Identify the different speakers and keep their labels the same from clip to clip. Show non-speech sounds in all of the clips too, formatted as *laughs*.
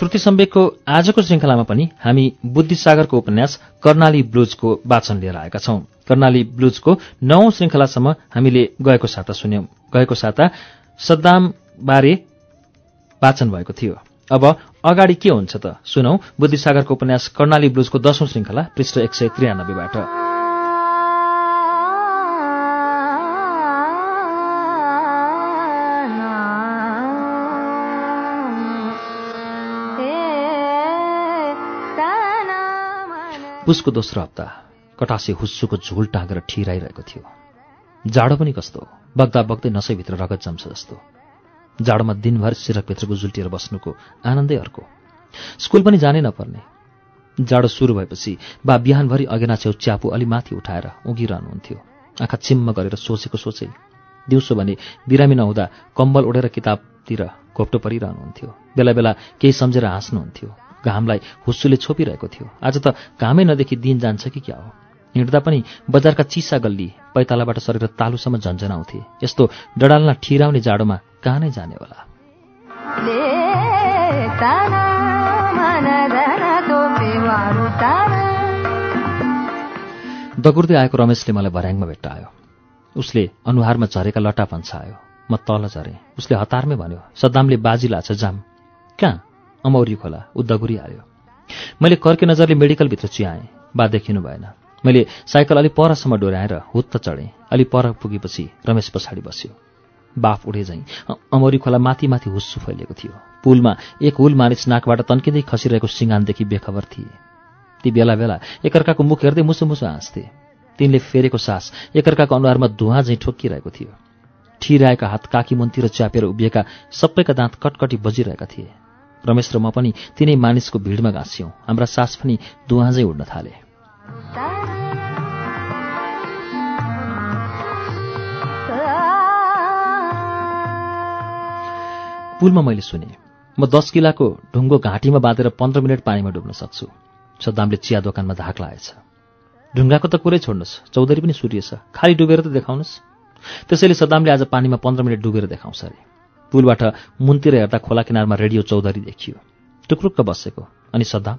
Speaker 1: श्रुति सम्वेकको आजको श्रृङ्खलामा पनि हामी बुद्धिसागरको उपन्यास कर्णाली ब्लुजको वाचन लिएर आएका छौं। कर्णाली ब्लुजको नौ श्रृङ्खलासम्म हामीले गएको साता सुन्यौं। गएको साता सद्दाम बारे वाचन भएको थियो। अब अगाडि के हुन्छ त? सुनौ बुद्धिसागरको उपन्यास कर्णाली ब्लुजको दशौं श्रृङ्खला पृष्ठ एक सय त्रियानब्बेबाट। पुसको दोस्रो हप्ता कटासे हुस्सुको झोल टाँगेर ठिराइरहेको थियो। जाडो पनि कस्तो बग्दा बग्दै नसैभित्र रगत जम्छ जस्तो। जाडोमा दिनभर सिरकभित्रको जुल्टिएर बस्नुको आनन्दै अर्को। स्कुल पनि जानै नपर्ने। जाडो सुरु भएपछि बा बिहानभरि अगेना छेउ च्यापु अलि माथि उठाएर उगिरहनुहुन्थ्यो आँखा चिम्म गरेर सोचेको सोचै दिउँसो भने बिरामी नहुँदा कम्बल ओढेर किताबतिर घोप्टो परिरहनुहुन्थ्यो। बेला बेला केही सम्झेर हाँस्नुहुन्थ्यो। घामलाई हुस्सुले छोपिरहेको थियो। आज त घामै नदेखि दिन जान्छ कि क्या हो? हिँड्दा पनि बजारका चिसा गल्ली पैतालाबाट सरेर तालुसम्म झन्झनाउँथे यस्तो डडाल्न ठिराउने जाडोमा कहाँ नै जाने होला? दगुर्दै आएको रमेशले मलाई भर्याङमा भेट्टायो उसले अनुहारमा झरेका लट्टा पन्छायो म तल झरेँ। उसले हतारमै भन्यो सद्दामले बाजी लाछ जाम। कहाँ? अमौरी खोला उद्दगुरी आयो मैले कर्के नजरले मेडिकलभित्र चियाएँ बा देखिनु भएन। मैले साइकल अलि परसम्म डोर्याएर हुत्त चढेँ अलि पर पुगेपछि रमेश पछाडि बस्यो। बाफ उडे झैँ अमौरी खोला माथि माथि हुस्सु फैलिएको थियो। पुलमा एक हुल मानिस नाकबाट तन्किँदै खसिरहेको सिँगानदेखि बेखबर थिए। ती बेला बेला एकअर्काको मुख हेर्दै मुसु मुसु हाँस्थे। तिनले फेरेको सास एकअर्काको अनुहारमा धुवा झैँ ठोक्किरहेको थियो। ठिरहेका हात काकी मुन्तिर च्यापेर उभिएका सबैका दाँत कटकटी बजिरहेका थिए। रमेश र म पनि तिनै मानिसको भिडमा घाँस्यौँ। हाम्रा सास पनि दुवाजै उड्न थाले। पुलमा मैले सुने म दस किलाको ढुङ्गो घाँटीमा बाँधेर पन्ध्र मिनट पानीमा डुब्न सक्छु। सद्दामले चिया दोकानमा धाक लाएछ। ढुङ्गाको त कुरै छोड्नुहोस् चौधरी पनि सुरिएछ। खालि डुबेर त देखाउनुहोस्। त्यसैले सद्दामले आज पानीमा पन्ध्र मिनट डुबेर देखाउँछ अरे। पुलबाट मुनतिर हेर्दा खोला किनारमा रेडियो चौधरी देखियो। टुक्रुक्क बसेको। अनि सद्दाम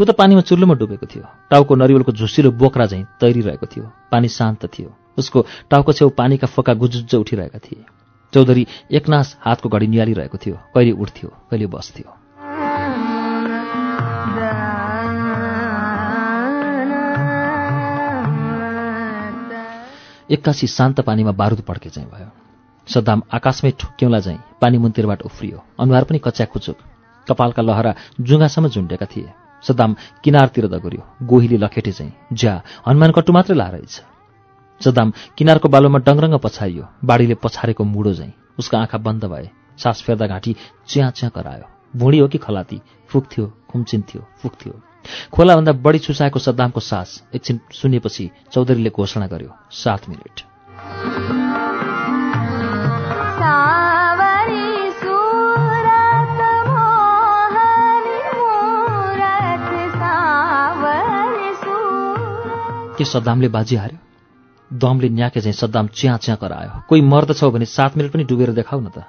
Speaker 1: ऊ त पानीमा चुल्लोमा डुबेको थियो। टाउको नरिवलको झुसिलो बोक्रा झैँ तैरिरहेको थियो। पानी शान्त थियो। उसको टाउको छेउ पानीका फोका गुजुज्ज उठिरहेका थिए। चौधरी एकनास हातको घडी निहालिरहेको थियो। कहिले उठ्थ्यो कहिले बस्थ्यो। एक्कासी शान्त पानीमा बारुद पड्के चाहिँ भयो। सद्दाम आकाशमै ठुक्क्यौला झैँ पानी मुन्तिरबाट उफ्रियो। अनुहार पनि कच्या खुचुक कपालका लहरा जुङ्गासम्म झुन्डेका थिए। सद्दाम किनारतिर दगुर्यो। गोहीले लखेटे चाहिँ ज्या हनुमान कट्टु मात्रै लारहेछ सद्दाम किनारको बालोमा डङरङ्ग पछाइयो बाढीले पछारेको मुडो झैँ उसका आँखा बन्द भए। सास फेर्दा घाँटी च्याँ च्याँ करायो। भुँडी हो कि खलाती? फुक्थ्यो खुम्चिन्थ्यो फुक्थ्यो। खोलाभन्दा बढी चुसाएको सद्दामको सास एकछिन सुनेपछि चौधरीले घोषणा गर्यो सात मिनट। के सद्दामले बाजी हार्यो? दमले न्याके चाहिँ सद्दाम च्याँ च्याँ करायो। कोही मर्दछौ भने सात मिनट पनि डुबेर देखाउ न त।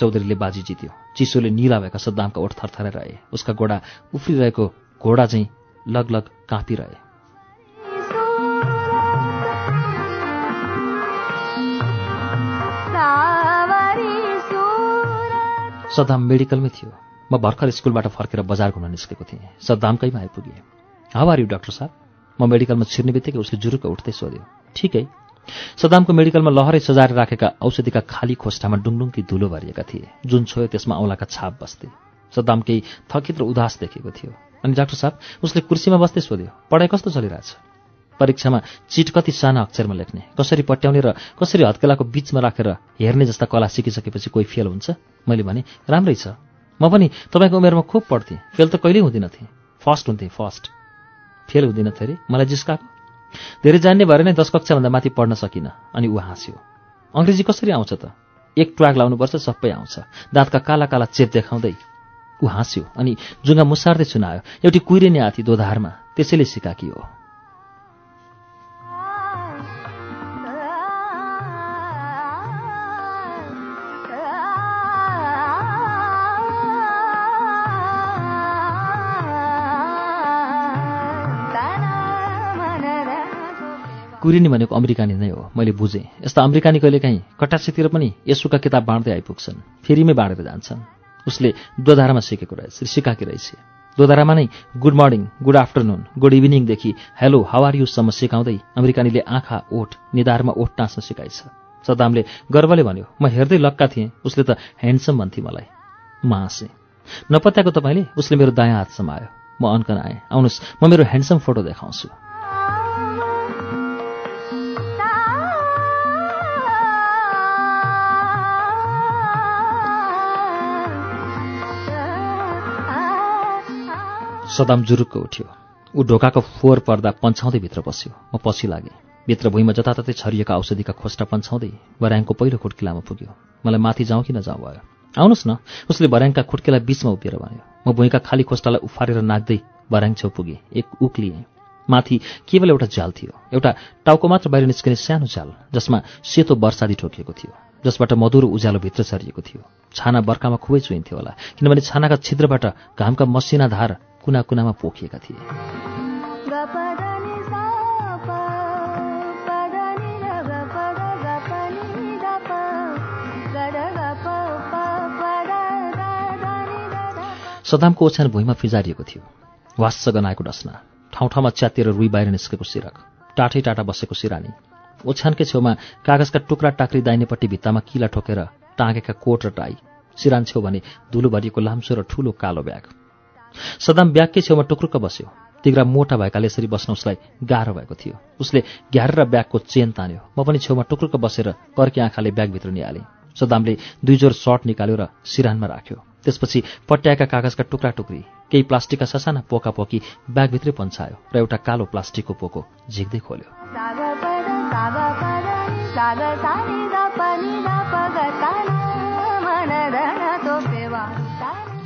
Speaker 1: चौधरीले बाजी जित्यो। चिसोले निला भएका सद्दामका ओठ थरथरेर आए उसका गोडा उफ्रिरहेको घोडा चाहिँ लगलग काँपिरहे। सद्दाम मेडिकलमै थियो। म भर्खर स्कुलबाट फर्केर बजार घुम्न निस्केको थिएँ। सद्दामकैमा आइपुगेँ। हाउ आर यु डाक्टर साहब म मेडिकलमा छिर्ने बित्तिकै उसले जुरुक्क उठ्दै सोध्यो ठिकै सदामको मेडिकलमा लहरै सजाएर राखेका औषधिका खाली खोस्टामा डुङडुङकी धुलो भरिएका थिए। जुन छोयो त्यसमा औँलाका छाप बस्थे। सदाम केही थकित र उदास देखेको थियो। अनि डाक्टर साहब उसले कुर्सीमा बस्दै सोध्यो पढाइ कस्तो चलिरहेछ? परीक्षामा चिट कति साना अक्षरमा लेख्ने कसरी पट्याउने र कसरी हत्केलाको बिचमा राखेर हेर्ने जस्ता कला सिकिसकेपछि कोही फेल हुन्छ? मैले भने राम्रै छ। म पनि तपाईँको उमेरमा खुब पढ्थेँ। फेल त कहिल्यै हुँदिनथेँ। फर्स्ट हुन्थेँ फर्स्ट। फेल हुँदिन अरे मलाई जिस्काएको? धेरै जान्ने भएर नै दस कक्षाभन्दा माथि पढ्न सकिनँ अनि ऊ हाँस्यो। अङ्ग्रेजी कसरी आउँछ त? एक ट्वाग लाउनुपर्छ सबै आउँछ। दाँतका काला काला चेप देखाउँदै ऊ हाँस्यो अनि जुङ्गा मुसार्दै सुनायो एउटी कुहिरिने आथी दोधारमा त्यसैले सिकाकी हो कुरिनी भनेको अमेरिकानी नै हो मैले बुझेँ। यस्ता अमेरिकानी कहिलेकाहीँ कटासीतिर पनि यसुका किताब बाँड्दै आइपुग्छन् फेरिमै बाँडेर जान्छन्। उसले दोधारामा सिकेको रहेछ सिकाकी रहेछ। दोधारामा नै good morning good afternoon good इभिनिङदेखि hello hour युसम्म सिकाउँदै अमेरिकानीले आँखा ओठ निधारमा ओठ टाँच्न सिकाइछ सदामले गर्वले भन्यो म हेर्दै लक्का थिएँ उसले त ह्यान्डसम भन्थे मलाई। म हाँसेँ। नपत्याएको तपाईँले उसले मेरो दायाँ हात समायो म अन्कन आएँ। आउनुहोस् म मेरो ह्यान्डसम फोटो देखाउँछु। सदाम जुरुक्क उठ्यो। ऊ ढोकाको फोहोर पर्दा पन्छाउँदै भित्र बस्यो। म पछि लागेँ। भित्र भुइँमा जताततै छरिएका औषधिका खोस्टा पन्छाउँदै बर्याङको पहिलो खुट्किलामा पुग्यो। मलाई माथि जाउँ कि नजाउँ भयो? आउनुहोस् न। उसले बर्याङका खुट्केलाई बिचमा उभिएर भन्यो। म भुइँका खाली खोस्टालाई उफारेर नाच्दै बर्याङ छेउ पुगेँ। एक उक लिएँ। माथि केवल एउटा जाल थियो। एउटा टाउको मात्र बाहिर निस्किने सानो जाल जसमा सेतो वर्षादी ठोकिएको थियो जसबाट मधुरो उज्यालो भित्र छरिएको थियो। छाना बर्खामा खुबै चुइन्थ्यो होला किनभने छानाका छिद्रबाट घामका मसिना धार कुना कुनामा पोखिएका थिए। सदामको ओछ्यान भुइँमा फिजारिएको थियो। वास्स गनाएको डसना ठाउँ ठाउँमा च्यातिएर रुई बाहिर निस्केको सिरक टाठै टाटा बसेको सिरानी। ओछ्यानकै छेउमा कागजका टुक्रा टाक्री दाहिनेपट्टि भित्तामा किला ठोकेर टाँगेका कोट र टाई। सिरान छेउ भने धुलो भरिएको लाम्चो र ठूलो कालो ब्याग। सदाम ब्यागकै छेउमा टुक्रुक्क बस्यो। तिग्रा मोटा भएकाले यसरी बस्न उसलाई गाह्रो भएको थियो। उसले घ्यारेर ब्यागको चेन तान्यो। म पनि छेउमा टुक्रुक्क बसेर कर्की आँखाले ब्यागभित्र निहालेँ। सदामले दुई जोर सर्ट निकाल्यो र सिरानमा राख्यो। त्यसपछि पट्याएका कागजका टुक्रा टुक्री केही प्लास्टिकका ससाना पोका पोकी ब्यागभित्रै पन्छायो र एउटा कालो प्लास्टिकको पोको झिक्दै खोल्यो।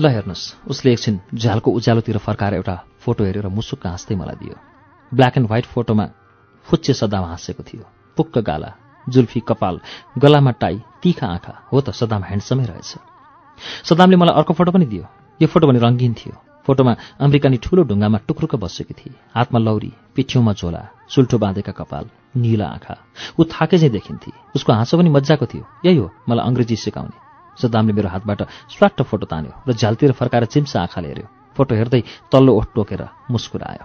Speaker 1: ल हेर्नुहोस् उसले एकछिन झ्यालको उज्यालोतिर फर्काएर एउटा फोटो हेरेर मुसुक्क हाँस्दै मलाई दियो। ब्ल्याक एन्ड व्हाइट फोटोमा फुच्चे सदाम हाँसेको थियो। पुक्क गाला जुल्फी कपाल गलामा टाई तिखा आँखा हो त सदाम ह्यान्डसमै रहेछ। सदामले मलाई अर्को फोटो पनि दियो। यो फोटो भने रङ्गीन थियो। फोटोमा अमेरिकानी ठुलो ढुङ्गामा टुक्रुक बसेकी थिए। हातमा लौरी पिठ्यौँमा झोला सुल्ठो बाँधेका कपाल निला आँखा। ऊ थाके चाहिँ देखिन्थे। उसको हाँसो पनि मजाको थियो। यही हो मलाई अङ्ग्रेजी सिकाउने। सदामले मेरो हातबाट स्वाट्ट फोटो तान्यो र झ्यालतिर फर्काएर चिम्सा आँखाले हेऱ्यो। फोटो हेर्दै तल्लो ओठ टोकेर मुस्कुरायो।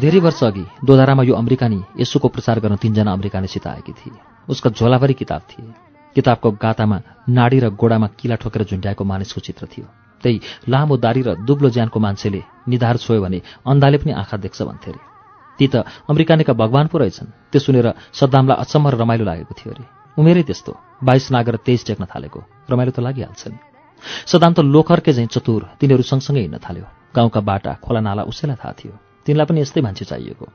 Speaker 1: धेरै वर्ष अघि दोधारामा यो अमेरिकानी यसुको प्रचार गर्न तीनजना अमेरिकानीसित आएकी थिए। उसको झोलाभरि किताब थिए। किताबको गातामा नाडी र गोडामा किला ठोकेर झुन्ड्याएको मानिसको चित्र थियो। त्यही लामो दारी र दुब्लो ज्यानको मान्छेले निधार छोयो भने अन्धाले पनि आँखा देख्छ भन्थे अरे ती त अमेरिकानीका भगवान पो रहेछन्। त्यो सुनेर सद्दामलाई अचम्म र रमाइलो लागेको थियो अरे। उमेरै त्यस्तो। बाइस नागेर तेइस टेक्न थालेको। रमाइलो त लागिहाल्छ नि सदाम त लोखर्के झैँ चतुर। तिनीहरू सँगसँगै हिँड्न थाल्यो। गाउँका बाटा खोला नाला उसैलाई थाहा थियो। तिनलाई पनि यस्तै मान्छे चाहिएको।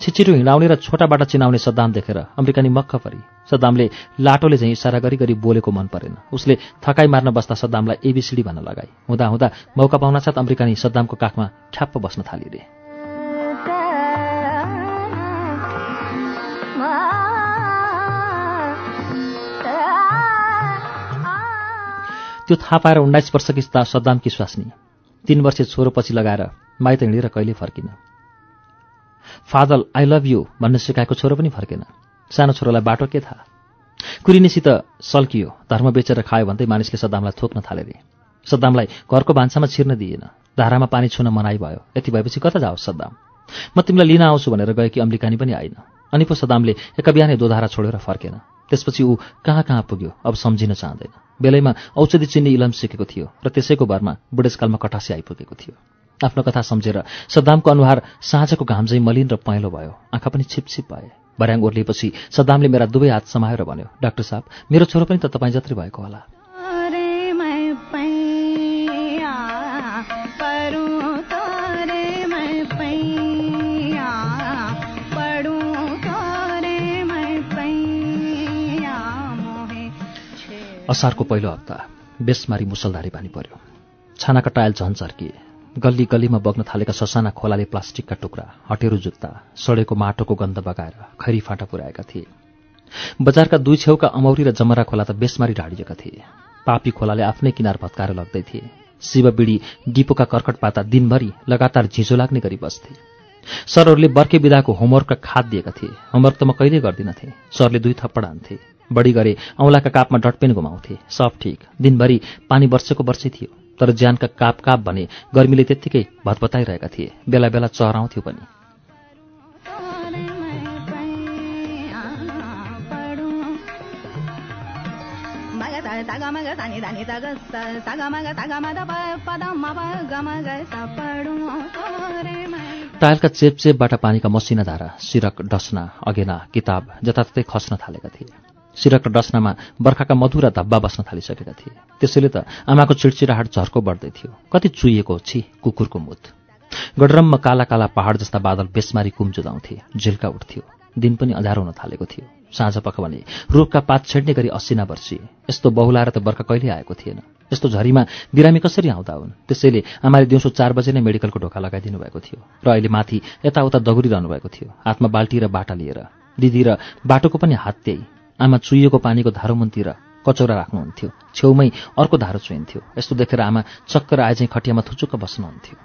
Speaker 1: छिचिरो हिँडाउने र छोटा बाटा चिनाउने सद्दाम देखेर अमेरिकानी मक्ख परी। सद्दामले लाटोले झैँ इसारा गरी गरी बोलेको मन परेन। उसले थकाइ मार्न बस्दा सद्दामलाई एबिसिडी भन्न लगाए हुँदा हुँदा मौका पाउनासाथ अमेरिकानी सद्दामको काखमा ठ्याप्प बस्न थालिरे। त्यो थाहा पाएर उन्नाइस वर्षकी सद्दामकी स्वास्नी तीन वर्ष छोरोपछि लगाएर माइत हिँडेर कहिले फर्किन? फादल आई लभ यु भन्न सिकाएको छोरो पनि फर्केन। सानो छोरोलाई बाटो के थाहा? कुरिनीसित सल्कियो धर्म बेचेर खायो भन्दै मानिसले सद्दामलाई थोक्न थाले रे सद्दामलाई घरको भान्सामा छिर्न दिएन। धारामा पानी छुन मनाइ भयो। यति भएपछि कता जाओस् सद्दाम? म तिमीलाई लिन आउँछु भनेर गएकी अम्लिकानी पनि आइन अनि पो सद्दामले एक बिहानै दोधारा छोडेर फर्केन। त्यसपछि ऊ कहाँ कहाँ पुग्यो अब सम्झिन चाहँदैन। बेलैमा औषधि चिन्ने इलम सिकेको थियो र त्यसैको भरमा बुढेसकालमा कटासी आइपुगेको थियो। आफ्नो कथा सम्झेर सद्दामको अनुहार साँझको घाम चाहिँ मलिन र पहेँलो भयो। आँखा पनि छिपछिप भए। बर्याङ ओर्लिएपछि सद्दामले मेरा दुवै हात समाएर भन्यो डाक्टर साहब मेरो छोरो पनि त तपाईँ जत्रै भएको होला। असारको पहिलो हप्ता बेसमारी मुसलधारी पानी पर्यो। छानाका टायल झन् चर्किए गल्ली गल्लीमा बग्न थालेका ससाना खोलाले प्लास्टिकका टुक्रा हटेरो जुत्ता सडेको माटोको गन्ध बगाएर खैरी फाटा पुर्याएका थिए। बजारका दुई छेउका अमौरी र जमरा खोला त बेसमारी ढाडिएका थिए। पापी खोलाले आफ्नै किनार भत्काएर लग्दै थिए। शिवबिडी डिपोका कर्कट पाता दिनभरि लगातार झिझो लाग्ने गरी बस्थे। सरहरूले बर्के विधाको होमवर्कका खाद दिएका थिए। होमवर्क त म कहिल्यै गर्दिनथे। सरले दुई थप्पड हान्थे। बढी गरे। औँलाका कापमा डटपेन घुमाउँथे सब ठिक। दिनभरि पानी वर्षेको वर्षै थियो तर ज्यानका काप काप भने गर्मीले त्यत्तिकै भतपताइरहेका थिए। बेला बेला चराउँथ्यो पनि टायलका चेपचेपबाट पानीका मसिना धारा सिरक डस्ना अगेना किताब जताततै खस्न थालेका थिए। सिरक र डस्नामा बर्खाका मधुरा धब्बा बस्न थालिसकेका थिए। त्यसैले त आमाको चिडचिडाहाट झर्को बढ्दै थियो। कति चुइएको छि कुकुरको मुत। गडरममा काला काला पहाड जस्ता बादल बेसमारी कुम जुदाउँथे झिल्का उठ्थ्यो। दिन पनि अँध्यारो हुन थालेको थियो। साँझ पख भने रुखका पात छेड्ने गरी असिना वर्षिए यस्तो बहुलाएर त बर्खा कहिल्यै आएको थिएन। यस्तो झरीमा बिरामी कसरी आउँदा हुन्? त्यसैले आमाले दिउँसो चार बजे नै मेडिकलको ढोका लगाइदिनु भएको थियो। र अहिले माथि यताउता दगुरिरहनु भएको थियो। हातमा बाल्टी र बाटा लिएर। दिदी र बाटोको पनि हात त्यही। आमा चुइएको पानीको धारोमुनतिर कचौरा राख्नुहुन्थ्यो। छेउमै अर्को धारो चुइन्थ्यो यस्तो देखेर आमा चक्कर आए चाहिँ खटियामा थुचुक्क बस्नुहुन्थ्यो।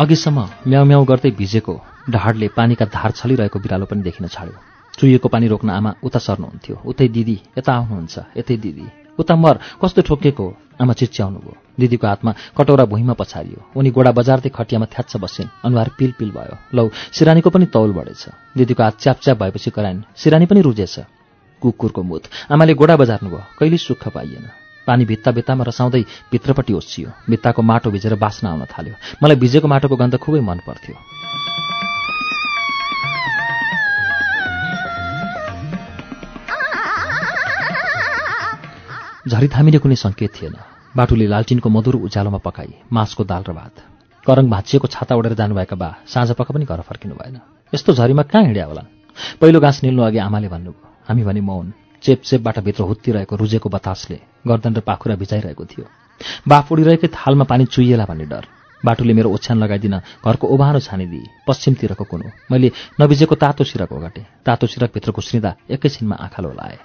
Speaker 1: अघिसम्म म्याउ गर्दै भिजेको ढाडले पानीका धार छलिरहेको बिरालो पनि देखिन छाड्यो। चुइएको पानी रोक्न आमा उता सर्नुहुन्थ्यो। उतै दिदी यता आउनुहुन्छ। यतै दिदी। उता मर। कस्तो ठोकिएको आमा चिच्याउनु भयो दिदीको हातमा कटौरा भुइँमा पछारियो। उनी गोडा बजारदै खटियामा थ्याच्छ बसिन्। अनुहार पिल पिल भयो। लौ सिरानीको पनि तौल बढेछ दिदीको हात च्यापच्याप भएपछि कराइन् सिरानी पनि रुजेछ कुकुरको मुत। आमाले गोडा बजार्नु भयो कहिले सुख पाइएन। पानी भित्ता भित्तामा रसाउँदै भित्रपट्टि ओसियो भित्ताको माटो भिजेर बास्न आउन थाल्यो। मलाई भिजेको माटोको गन्ध खुबै मन पर्थ्यो। झरी थामिने कुनै सङ्केत थिएन। बाटुले लालटिनको मधुर उज्यालोमा पकाई मासको दाल र भात। करङ भाँचिएको छाता उडेर जानुभएका बा साँझ पख पनि घर फर्किनु भएन। यस्तो झरीमा कहाँ हिँड्या होला? पहिलो घाँस निल्नु अघि आमाले भन्नुभयो। हामी भने मौन। चेपचेपबाट भित्र हुत्तिरहेको रुजेको बतासले गर्दन र पाखुरा भिजाइरहेको थियो। बाफ उडिरहेकै थालमा पानी चुइएला भन्ने डर। बाटुले मेरो ओछ्यान लगाइदिन घरको ओभानो छानिदिए पश्चिमतिरको कुनो। मैले नभिजेको तातो सिरक ओगटेँ। तातो सिरकभित्र घुस्रिँदा एकैछिनमा आँखा लोलाए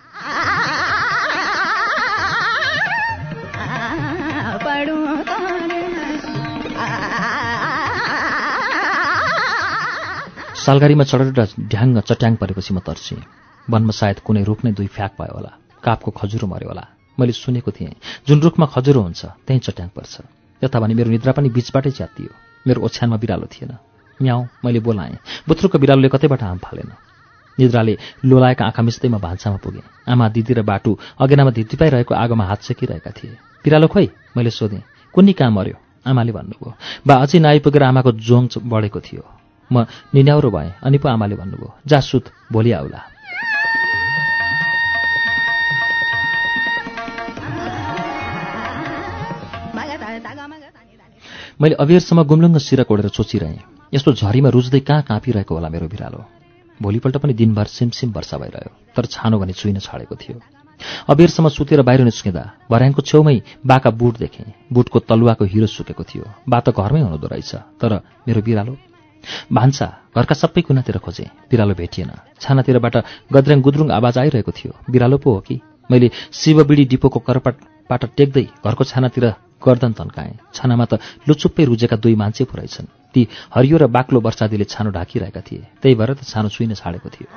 Speaker 1: सालगारीमा चढेर ढ्याङ्ग चट्याङ परेपछि म तर्सेँ। वनमा सायद कुनै रुख नै दुई फ्याक भयो होला। कापको खजुरो मऱ्यो होला। मैले सुनेको थिएँ जुन रुखमा खजुरो हुन्छ त्यहीँ चट्याङ पर्छ। यता भने मेरो निद्रा पनि बिचबाटै च्यातियो। मेरो ओछ्यानमा बिरालो थिएन। म्याउ मैले बोलाएँ बुत्रुको बिरालोले कतैबाट आम फालेन? निद्राले लोलाएका आँखा मिच्दैमा भान्सामा पुगेँ। आमा दिदी र बाटु अगेनामा धित्तिपाइरहेको आगोमा हात सेकिरहेका थिए। बिरालो खोइ? मैले सोधेँ कुन्नी कहाँ मऱ्यो? आमाले भन्नुभयो बा अझै नआइपुगेर आमाको जोङ बढेको थियो। म निन्याउरो भएँ। अनि पो आमाले भन्नुभयो जा सुत भोलि आउला। मैले अबेरसम्म गुम्लुङ्ग सिर कोडेर सोचिरहेँ। यस्तो झरीमा रुच्दै कहाँ काँपिरहेको होला मेरो बिरालो। भोलिपल्ट पनि दिनभर सिमसिम वर्षा भइरह्यो तर छानो भने छुइन छाडेको थियो। अबेरसम्म सुतेर बाहिर निस्किँदा भर्याङको छेउमै बाका बुट देखेँ। बुटको तलुवाको हिरो सुकेको थियो। बा त घरमै हुँदो रहेछ तर मेरो बिरालो भान्सा घरका सबै कुनातिर खोजेँ। बिरालो भेटिएन। छानातिरबाट गद्र्याङ गुद्रुङ आवाज आइरहेको थियो। बिरालो पो हो कि? मैले शिवबिडी डिपोको करपाटबाट टेक्दै घरको छानातिर गर्दन तन्काएँ। छानामा त लुचुप्पै रुजेका दुई मान्छे पो ती हरियो र बाक्लो वर्षादीले छानो ढाकिरहेका थिए। त्यही भएर त छानो छुइन छाडेको थियो।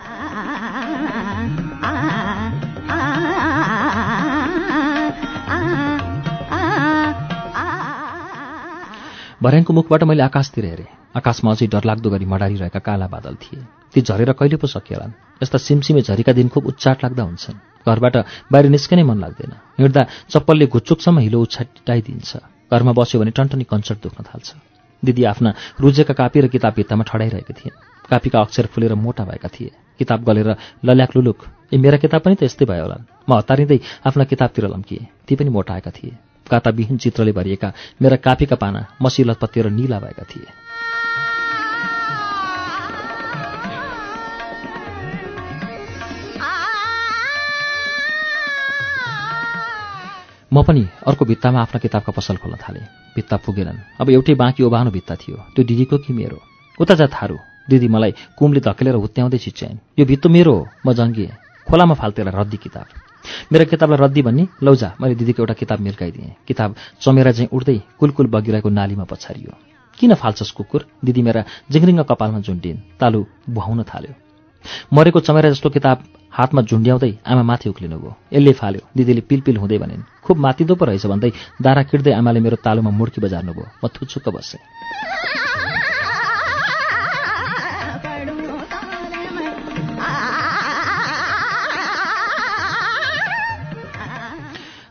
Speaker 1: भर्याङको मुखबाट मैले आकाशतिर हेरेँ। आकाशमा अझै डरलाग्दो गरी मडारिरहेका काला बादल थिए। ती झरेर कहिले पो सकिएलान्? यस्ता सिमसिमे झरीका दिन खुब उच्चाट लाग्दा हुन्छन्। घरबाट बाहिर निस्कनै मन लाग्दैन। हिँड्दा चप्पलले घुच्चुकसम्म हिलो उछाटाइदिन्छ घरमा बस्यो भने टन्टनी कन्सर्ट दुख्न थाल्छ। दिदी आफ्ना रुजेका कापी र किताब भित्तामा ठडाइरहेका थिए कापीका अक्षर फुलेर मोटा भएका थिए। किताब गलेर लल्याक लुलुक ए मेरा किताब पनि त यस्तै भयो होला। म हतारिँदै आफ्ना किताबतिर लम्किएँ। ती पनि मोटाएका थिए। काताविहीन चित्रले भरिएका मेरा कापीका पाना मसिलो पत्तिर निला भएका थिए। म पनि अर्को भित्तामा आफ्ना किताबका पसल खोल्न थालेँ। भित्ता पुगेनन्। अब एउटै बाँकी ओभानो भित्ता थियो। त्यो दिदीको कि मेरो? उता जा थारू। दिदी मलाई कुमले धकेलेर हुत्याउँदै छिच्याइन् यो भित्तो मेरो हो म जङ्गिएँ। खोलामा फाल्तेला रद्दी किताब। मेरो किताबलाई रद्दी भन्ने लौजा मैले दिदीको एउटा किताब मिर्काइदिएँ किताब चमेरा चाहिँ उड्दै कुलकुल बगिरहेको नालीमा पछारियो। किन फाल्छस् कुकुर? दिदी मेरा जिङ्रिङ्ग कपालमा झुन्डिन् तालु बुहाउन थाल्यो। मरेको चमेरा जस्तो किताब हातमा झुन्ड्याउँदै आमा माथि उक्लिनुभयो यसले फाल्यो। दिदीले पिलपिल हुँदै भनिन् खुब मातिदो पो रहेछ भन्दै दारा किड्दै आमाले मेरो तालुमा मुड्की बजार्नुभयो म थुचुक्क बसेँ।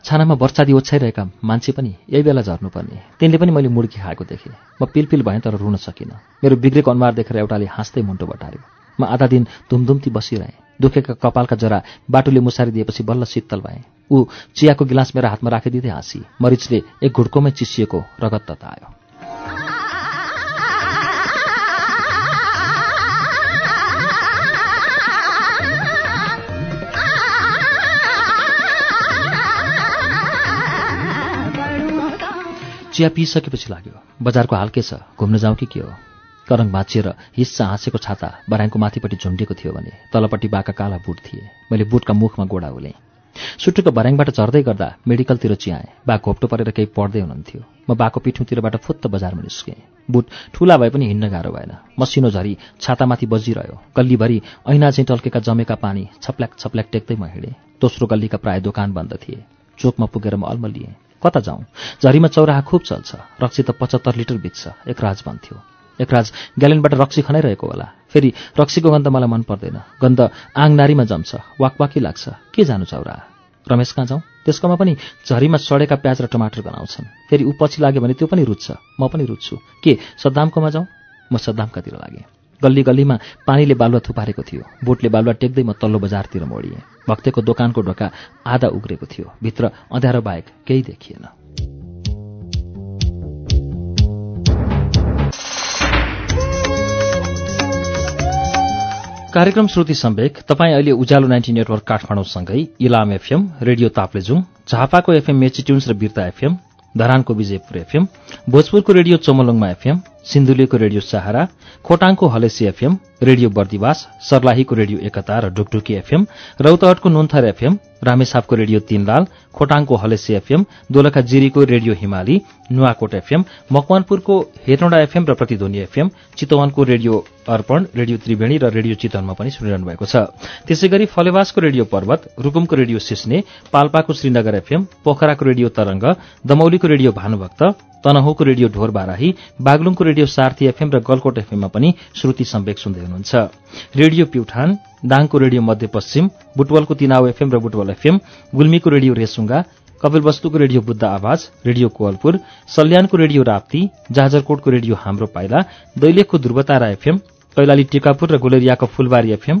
Speaker 1: छानामा वर्षादी ओछ्याइरहेका मान्छे पनि यही बेला झर्नुपर्ने। तिनले पनि मैले मुड्की खाएको देखेँ। म पिलपिल भएँ तर रुन सकिनँ। मेरो बिग्रेको अनुहार देखेर एउटाले हाँस्दै मुन्टो बटार्यो। म आधा दिन धुमधुम्ती बसिरहेँ। दुखेका कपालका जरा बाटोले मुसारिदिएपछि बल्ल शीतल भएँ। ऊ चियाको गिलास मेरो हातमा राखिदिँदै हाँसी। मरिचले एक घुड्कोमै चिसिएको रगत ततायो। चिया पिइसकेपछि लाग्यो। बजारको हाल के छ? घुम्न जाउँ कि के हो? करङ भाँचिएर हिस्सा हाँसेको छाता बराङको माथिपट्टि झुन्डिएको थियो भने तलपट्टि बाका काला बुट थिए। मैले बुटका मुखमा गोडा उलेँ। सुटुको बराङबाट झर्दै गर्दा मेडिकलतिर चियाएँ। बा घोप्टो परेर केही पढ्दै हुनुहुन्थ्यो। म बाको पिठुँतिरबाट फुत्त बजारमा निस्केँ। बुट ठुला भए पनि हिँड्न गाह्रो भएन। मसिनो झरी छातामाथि बजिरह्यो। गल्लीभरि ऐना चाहिँ टल्केका जमेका पानी छप्ल्याक छप्ल्याक टेक्दै म हिँडेँ। दोस्रो गल्लीका प्राय दोकान बन्द थिए। चोकमा पुगेर म अल्मलिएँ कता जाउँ झरीमा चौराहा खुब चल्छ। रक्सी त पचहत्तर लिटर बित्छ। एक राज भन्थ्यो। एकराज ग्यालेनबाट रक्सी खनाइरहेको होला। फेरि रक्सीको गन्ध मलाई मन पर्दैन। गन्ध आङ नारीमा जम्छ। वाकवाकी लाग्छ। के जानु चौरा? रमेश कहाँ जाउँ त्यसकोमा पनि झरीमा सडेका प्याज र टमाटर गनाउँछन् फेरि ऊ पछि लाग्यो भने त्यो पनि रुच्छ। म पनि रुच्छु। के सद्दामकोमा जाउँ म सद्दामकातिर लागेँ। गल्ली गल्लीमा पानीले बालुवा थुपारेको थियो। बोटले बालुवा टेक्दै म तल्लो बजारतिर मोडिएँ। भक्तेको दोकानको ढोका आधा उग्रेको थियो। भित्र अँध्यारो बाहेक केही देखिएन। कार्यक्रम श्रुति सम्वेक। तपाईँ अहिले उज्यालो नाइन्टी नेटवर्क काठमाडौँसँगै इलाम एफएम रेडियो ताप्लेजुङ झापाको एफएम मेचिट्युन्स र बिर्ता एफएम धरानको विजयपुर एफएम भोजपुरको रेडियो चोमलुङमा एफएम सिन्धुलीको रेडियो सहारा खोटाङको हलेसी एफएम रेडियो बर्दिवास सर्लाहीको रेडियो एकता र ढुकढुकी एफएम रौतहटको नुन्थर एफएम रामेसापको रेडियो तीनलाल खोटाङको हलेसी एफएम दोलखा जिरीको रेडियो हिमाली नुवाकोट एफएम मकवानपुरको हेटौँडा एफएम र प्रतिध्वनि एफएम चितवनको रेडियो अर्पण रेडियो त्रिवेणी र रेडियो चितवनमा पनि सुनिरहनु भएको छ। त्यसै गरी फलेवासको रेडियो पर्वत रुकुमको रेडियो सिस्ने पाल्पाको श्रीनगर एफएम पोखराको रेडियो तरंग दमौलीको रेडियो भानुभक्त तनहुको रेडियो ढोर बाराही बागलुङको रेडियो सार्थी एफएम र गलकोट एफएममा पनि श्रुति सम्वेक सुन्दै हुनुहुन्छ। रेडियो प्युठान दाङको रेडियो मध्यपश्चिम बुटवलको तिनाउ एफएम र बुटवल एफएम गुल्मीको रेडियो रेसुङ्गा कपिलवस्तुको रेडियो बुद्ध आवाज रेडियो कोवलपुर सल्यानको रेडियो राप्ती जाजरकोटको रेडियो हाम्रो पाइला दैलेखको ध्रुवतारा एफएम कैलाली टिकापुर र गोलेरियाको फुलबारी एफएम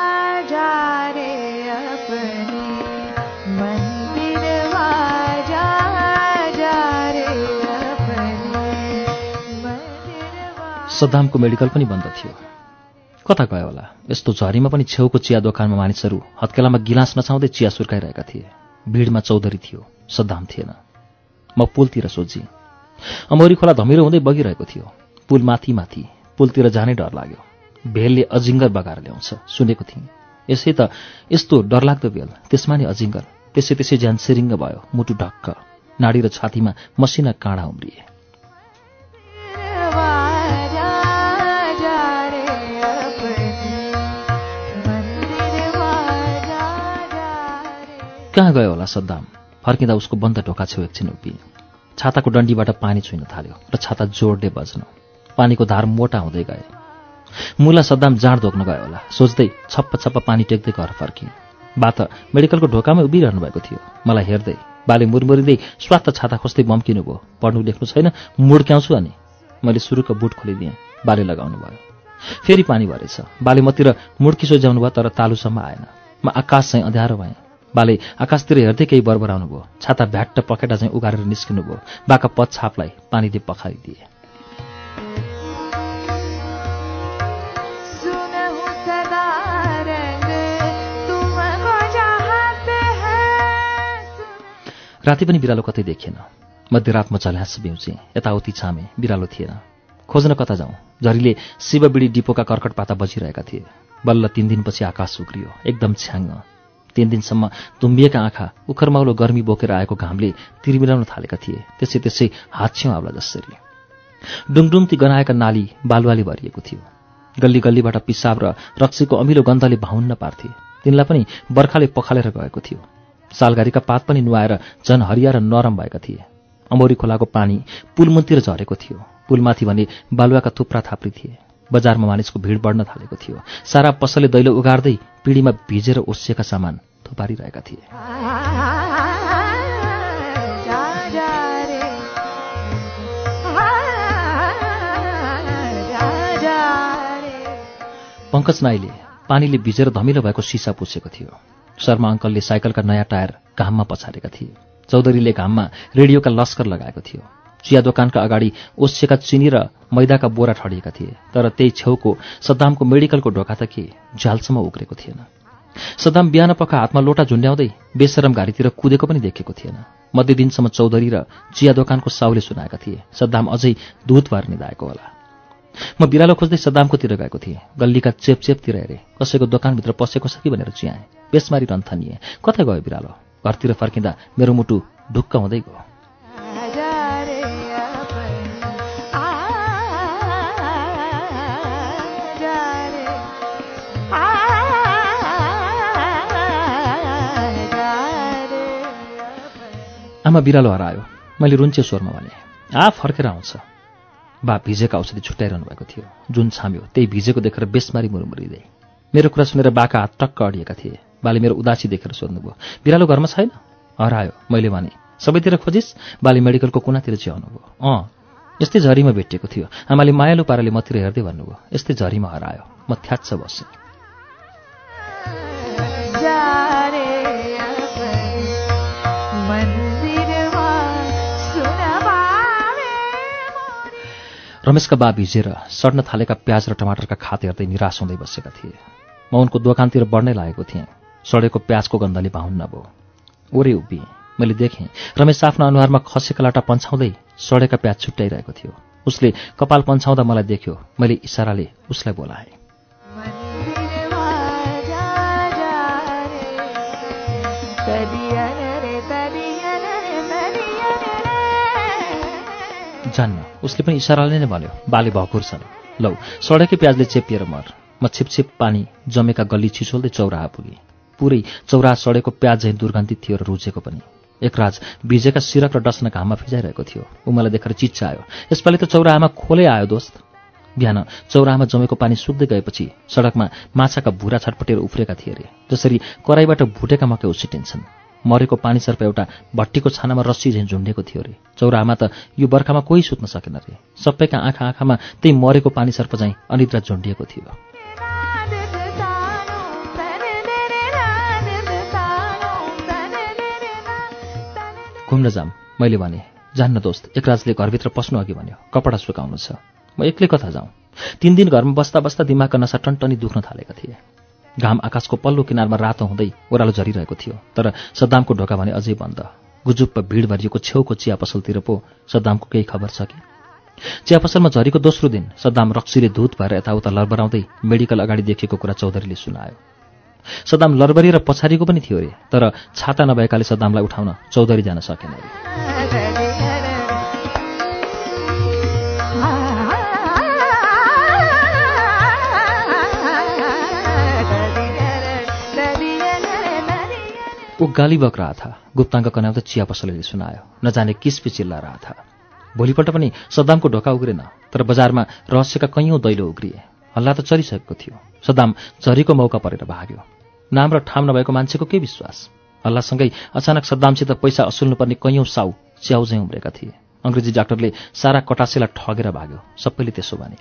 Speaker 1: सद्दामको मेडिकल पनि बन्द थियो। कता गयो होला? यस्तो झरीमा पनि छेउको चिया दोकानमा मानिसहरू हत्केलामा गिलास नचाउँदै चिया सुर्काइरहेका थिए। भिडमा चौधरी थियो। सद्दाम थिएन। म पुलतिर सोझी। अमौरी खोला धमिरो हुँदै बगिरहेको थियो। पुल माथि माथि पुलतिर जानै डर लाग्यो। भेलले अजिङ्गर बगाएर ल्याउँछ सुनेको थिएँ। यसै त यस्तो डरलाग्दो भेल। त्यसमा नि अजिङ्गर। त्यसै त्यसै ज्यान सिरिङ्ग भयो। मुटु ढक्क। नाडी र छातीमा मसिना काँडा उम्रिए। कहाँ गयो होला सद्दाम? फर्किँदा उसको बन्द ढोका छेउ एकछिन उभिए छाताको डन्डीबाट पानी छुइन थाल्यो र छाता जोडले बज्न। पानीको धार मोटा हुँदै गए मुला सद्दाम जाँड धोक्न गयो होला। सोच्दै छप्प छप्प पानी टेक्दै घर फर्किए बा मेडिकलको ढोकामै उभिरहनु भएको थियो। मलाई हेर्दै बाले मुरमुरिँदै स्वात्त छाता खोज्दै बम्किनु भयो। पढ्नु लेख्नु छैन मुड्क्याउँछु अनि। मैले सुरुको बुट खोलिदिएँ। बाले लगाउनु भयो। फेरि पानी भरेछ। बाले मतिर मुड्की सोझ्याउनु भयो तर तालुसम्म आएन। म आकाश चाहिँ अँध्यारो भएँ। बाले आकाशतिर हेर्दै केही बरबराउनु भयो। छाता भ्याट्ट पखेटा चाहिँ उगारेर निस्किनु भयो। बाका पद छापलाई पानी दिए पखाइदिए
Speaker 2: सुनहु सदा रंग तुमको चाहते हैं। सुन-
Speaker 1: राति पनि बिरालो कतै देखिएन। मध्यरातमा चल्यास बिउचे यताउति छामे बिरालो थिएन। खोज्न कता जाउँ? झरीले शिवबिडी डिपोका कर्कट पाता बजिरहेका थिए। बल्ल तीन दिनपछि आकाश उक्रियो एकदम छ्याङ्ग। तीन दिनसम्म तुम्बिएका आँखा उखरमाउलो गर्मी बोकेर आएको घामले तिरमिराउन थालेका थिए। त्यसै त्यसै हाच्छ्यौँ आउला जसरी। डुङडुङती गनाएका नाली बालुवाले भरिएको थियो। गल्ली गल्लीबाट पिसाब र रक्सीको अमिलो गन्धले भाउन्न पार्थे। तिनलाई पनि बर्खाले पखालेर गएको थियो। सालघारीका पात पनि नुहाएर झन हरिया र नरम भएका थिए। अमौरी खोलाको पानी पुलमुनतिर झरेको थियो। पुलमाथि भने बालुवाका थुप्रा थाप्री थिए। बजारमा मानिसको भिड बढ्न थालेको थियो। सारा पसलले दैलो उगार्दै पिँढीमा भिजेर ओसिएका सामान थुपारिरहेका थिए। पङ्कज नाईले पानीले भिजेर धमिलो भएको सिसा पुछेको थियो। शर्मा अङ्कलले साइकलका नयाँ टायर घाममा पछारेका थिए। चौधरीले घाममा रेडियोका लस्कर लगाएको थियो। चिया दोकानका अगाडि ओसिएका चिनी र मैदाका बोरा ठडिएका थिए तर त्यही छेउको सद्दामको मेडिकलको ढोका त के? झ्यालसम्म उक्रेको थिएन। सद्दाम बिहान पख हातमा लोटा झुन्ड्याउँदै बेसरम घारीतिर कुदेको पनि देखेको थिएन। मध्य दिनसम्म चौधरी र चिया दोकानको साउले सुनाएका थिए सद्दाम अझै दुध भएर निधाएको होला। म बिरालो खोज्दै सद्दामकोतिर गएको थिएँ। गल्लीका चेपचेपतिर हेरेँ कसैको दोकानभित्र पसेको छ कि भनेर चियाएँ। बेसमारी रन्थनिए। कता गयो बिरालो? घरतिर फर्किँदा मेरो मुटु ढुक्क हुँदै गयो। आमा बिरालो हरायो। मैले रुन्चे स्वरमा भने आ फर्केर आउँछ। बा भिजेका औषधि छुट्याइरहनु भएको थियो। जुन छाम्यो त्यही भिजेको देखेर बेसमारी मुरमुरिँदै। मेरो कुरा सुनेर बाका हात टक्क अडिएका थिए। बाले मेरो उदासी देखेर सोध्नुभयो बिरालो घरमा छैन? हरायो। मैले भने सबैतिर खोजिस्? बाले मेडिकलको कुनातिर च्याउनु भयो अँ यस्तै झरीमा भेटिएको थियो। आमाले मायालु पाराले मतिर हेर्दै भन्नुभयो यस्तै झरीमा हरायो। म थ्याच्छ बसेँ। रमेशका बा भिजेर सड्न थालेका प्याज र टमाटरका खात हेर्दै निराश हुँदै बसेका थिए। म उनको दोकानतिर बढ्नै लागेको थिएँ। सडेको प्याजको गन्धले भाउन्न भयो ओरे उभिएँ मैले देखेँ रमेश आफ्नो अनुहारमा खसेका लाटा पन्छाउँदै सडेका प्याज छुट्याइरहेको थियो। उसले कपाल पन्छाउँदा मलाई देख्यो मैले इसाराले उसलाई बोलाएँ।
Speaker 2: मंदिरवा
Speaker 1: जान्न। उसले पनि इसाराले नै भन्यो बाले भकुर छन् लौ सडेकै प्याजले चेपिएर मर। म छिपछिप पानी जमेका गल्ली छिचोल्दै चौराहा पुगेँ। पुरै चौराहा सडेको प्याज झैँ दुर्गन्धित थियो र रुचेको पनि। एकराज भिजेका सिरक र डस्न घाममा फिजाइरहेको थियो। ऊ मलाई देखेर चिच्चायो यसपालि त चौराहामा खोलै आयो दोस्त। बिहान चौराहामा जमेको पानी सुक्दै गएपछि सडकमा माछाका भुरा छटपटेर उफ्रेका थिए अरे जसरी कराईबाट भुटेका मकै उसिटिन्छन्। मरेको पानी सर्प एउटा भट्टीको छानामा रस्सी झैँ झुन्डेको थियो अरे चौराहामा त यो बर्खामा कोही सुत्न सकेन रे। सबैका आँखा आँखामा त्यही मरेको पानी सर्प चाहिँ अनिद्रा झुन्डिएको थियो। घुम्न जाम मैले भने जान्न दोस्त एकराजले घरभित्र पस्नु अघि भन्यो। कपडा सुकाउनु छ। म एक्लै कता जाउँ? तिन दिन घरमा बस्दा बस्दा दिमागका नसा टनटनी दुख्न थालेका थिए। घाम आकाशको पल्लो किनारमा रातो हुँदै ओह्रालो झरिरहेको थियो। तर सद्दामको ढोका भने अझै बन्द। गुजुप्प भिड भरिएको छेउको चिया पसलतिर पो सद्दामको केही खबर छ कि? चिया पसलमा झरीको दोस्रो दिन सद्दाम रक्सीले धुत भएर यताउता लरबराउँदै मेडिकल अगाडि देखेको कुरा चौधरीले सुनायो। सद्दाम लरबरी र पछाडिको पनि थियो अरे तर छाता नभएकाले सद्दामलाई उठाउन चौधरी जान सकेन अरे। ऊ गाली बक रहा था। गुप्ताङ्ग कन्याउँदा चिया पसलेले सुनायो। नजाने किस चिल्ला रहा था। भोलिपल्ट पनि सद्दामको ढोका उग्रेन तर बजारमा रहस्यका कैयौँ दैलो उग्रिए हल्ला त चलिसकेको थियो। सद्दाम झरीको मौका परेर भाग्यो। नाम र ठाम नभएको मान्छेको के विश्वास? हल्लासँगै अचानक सद्दामसित पैसा असुल्नुपर्ने कैयौँ साउ च्याउझै उम्रेका थिए। अङ्ग्रेजी डाक्टरले सारा कटासेलाई ठगेर भाग्यो। सबैले त्यसो भने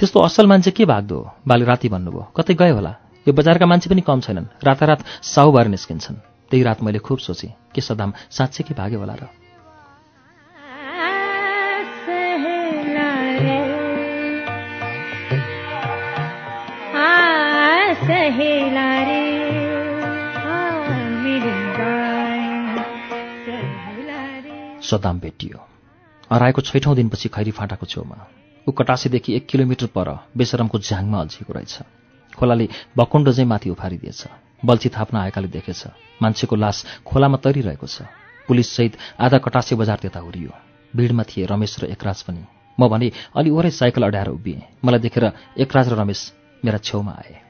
Speaker 1: त्यस्तो असल मान्छे के भाग्दो बाले राति भन्नुभयो कतै गयो होला? यो बजारका मान्छे पनि कम छैनन्। रातारात साउ निस्किन्छन्। त्यही रात मैले खुब सोचेँ के सदाम साँच्चै के भाग्यो होला रे? सदाम भेटियो। हराएको छैठौँ दिनपछि खैरी फाँटाको छेउमा। ऊ कटासीदेखि एक किलोमिटर पर बेसरमको झ्याङमा अल्झिएको रहेछ। खोलाले चाहिँ माथि उफारिदिएछ बल्छी थाप्न आएकाले देखेछ। मान्छेको लास खोलामा तरिरहेको छ। पुलिससहित आधा कटासे बजार त्यता हुरियो। भिडमा थिए रमेश र एकराज पनि। म भने अलि ओरै साइकल अड्याएर उभिएँ। मलाई देखेर एकराज र रमेश मेरा छेउमा आए।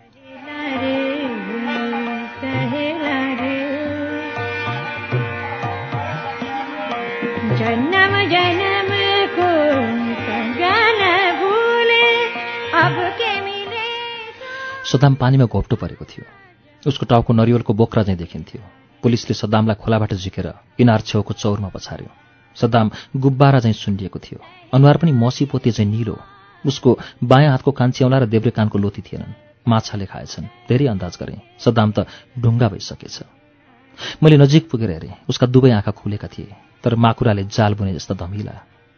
Speaker 1: सदाम पानीमा घोप्टो परेको थियो। उसको टाउको नरिवलको बोक्रा चाहिँ देखिन्थ्यो। पुलिसले सद्दामलाई खोलाबाट झिकेर किनार छेउको चौरमा पछार्यो। सद्दाम गुब्बारा चाहिँ सुन्डिएको थियो। अनुहार पनि मसी पोते चाहिँ निलो। उसको बायाँ हातको कान्छी र देब्रे कानको लोती थिएनन्। माछाले खाएछन्। धेरै अन्दाज गरेँ। सद्दाम त ढुङ्गा भइसकेछ। मैले नजिक पुगेर हेरेँ। उसका दुवै आँखा खुलेका थिए। तर माकुराले जाल बुने जस्ता धमिला।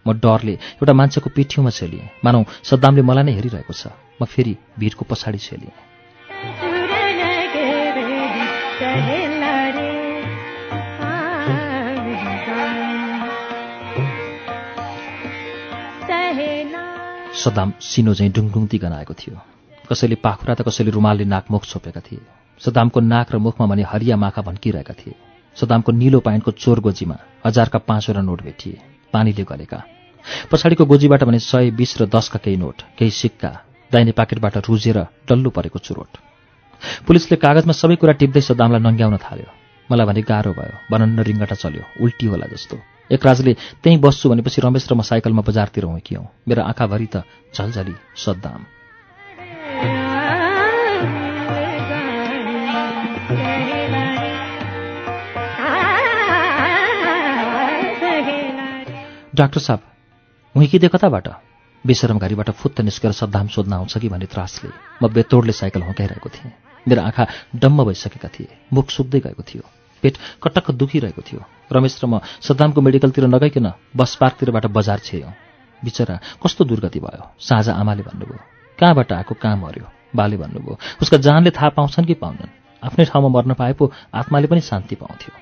Speaker 1: म डरले एउटा मान्छेको पिठ्यौमा छेलिएँ। मानौ सद्दामले मलाई नै हेरिरहेको छ। म फेरि भिडको पछाडि छेलिएँ। सदाम सिनो चाहिँ डुङडुङती गनाएको थियो। कसैले पाखुरा त कसैले रुमालले नाकमुख छोपेका थिए। सदामको नाक र मुखमा भने हरिया माखा भन्किरहेका थिए। सदामको निलो पाइन्टको चोर गोजीमा हजारका पाँचवटा नोट भेटिए। पानीले गलेका। पछाडिको गोजीबाट भने सय बिस र दसका केही नोट केही सिक्का दाहिने पाकेटबाट रुजेर डल्लो परेको चुरोट। पुलिसले कागजमा सबै कुरा टिप्दै सदामलाई नङ्ग्याउन थाल्यो। मलाई भने गाह्रो भयो बनन्न रिङ्गटा चल्यो उल्टी होला जस्तो। एकराजले त्यहीँ बस्छु भनेपछि रमेश र म साइकलमा बजारतिर हुँक्यौँ। मेरो आँखाभरि त झलझली सद्दाम। डाक्टर साहब हुँकिदे कताबाट? बेसरम घारीबाट फुत्त निस्केर सद्दाम सोध्न आउँछ कि भन्ने त्रासले म बेतोडले साइकल हुँकाइरहेको थिएँ। मेरो आँखा डम्म भइसकेका थिए मुख सुक्दै गएको थियो। पेट कटक्क दुखिरहेको थियो। रमेश र म सद्दामको मेडिकलतिर नगइकन बस पार्कतिरबाट बजार छेयौँ। बिचरा कस्तो दुर्गति भयो? साँझ आमाले भन्नुभयो। कहाँबाट आएको कहाँ मर्यो बाले भन्नुभयो उसका जानले थाहा पाउँछन् कि पाउँछन् आफ्नै ठाउँमा मर्न पाए पो आत्माले पनि शान्ति पाउँथ्यो।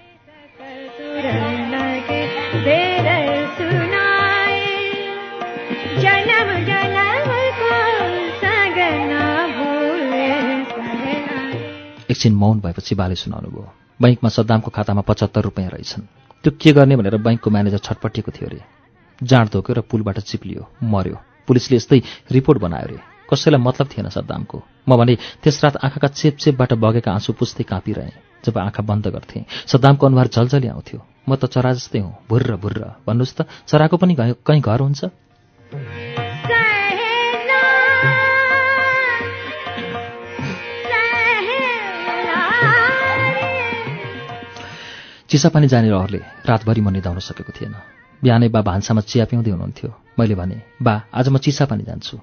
Speaker 1: एकछिन मौन भएपछि बाले सुनाउनु भयो बैङ्कमा सद्दामको खातामा पचहत्तर रुपियाँ रहेछन्। त्यो के गर्ने भनेर बैङ्कको म्यानेजर छटपटिएको थियो अरे। जाँड धोक्यो र पुलबाट चिप्लियो मर्यो। पुलिसले यस्तै रिपोर्ट बनायो अरे। कसैलाई मतलब थिएन सद्दामको। म भने त्यस रात आँखाका चेप चेपबाट बगेका आँसु पुस्दै काँपिरहेँ। जब आँखा बन्द गर्थेँ सद्दामको अनुहार जलजली आउँथ्यो। म त चरा जस्तै हुँ भुर्र भुर्र। भन्नुहोस् त चराको पनि कहीँ घर हुन्छ? चिसापानी जाने रहरले रातभरि म निधाउन सकेको थिएन। बिहानै बा भान्सामा चिया पिउँदै हुनुहुन्थ्यो। मैले भने बा आज म चिसापानी जान्छु।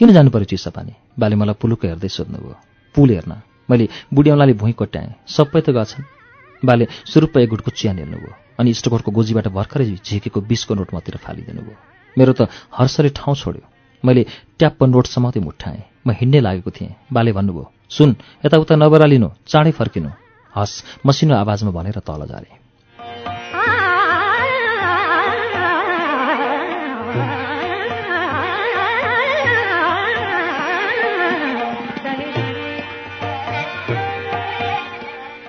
Speaker 1: किन जानु पर्यो चिसापानी बाले मलाई पुलुक हेर्दै सोध्नुभयो। पुल हेर्न। मैले बुढियाउलाले भुइँ कोट्याएँ। सबै त गछन् बाले सुरुप्प एक गुटको चिया निल्नुभयो अनि स्टोकरको गोजीबाट भर्खरै झिकेको बिसको नोट मतिर फालिदिनु भयो मेरो त हर्षले ठाउँ छोड्यो। मैले ट्याप्प नोट समाउँदै मुठाएँ। म हिँड्नै लागेको थिएँ। बाले भन्नुभयो सुन यताउता नबरालिनु चाँडै फर्किनु। हस् मसिनो आवाजमा भनेर तल झारेँ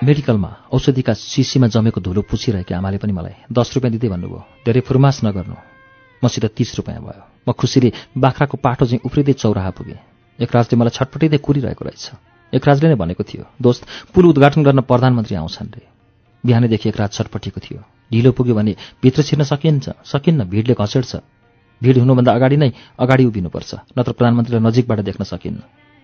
Speaker 1: मेडिकलमा औषधिका सिसीमा जमेको धुलो पुछिरहेकी आमाले पनि मलाई दस रुपियाँ दिँदै भन्नुभयो धेरै फुर्मास नगर्नु। मसित तिस रुपियाँ भयो। म खुसीले बाख्राको पाटो चाहिँ उफ्रिँदै चौराहा पुगेँ। एकराजले मलाई छटपटिँदै कुरिरहेको रहेछ। एकराजले नै भनेको थियो दोस्त पुल उद्घाटन गर्न प्रधानमन्त्री आउँछन् रे। बिहानैदेखि एक रात छटपट्टिएको थियो। ढिलो पुग्यो भने भित्र छिर्न सकिन्छ सकिन्न भिडले घसेड्छ भिड हुनुभन्दा अगाडि नै अगाडि उभिनुपर्छ नत्र प्रधानमन्त्रीलाई नजिकबाट देख्न सकिन्न।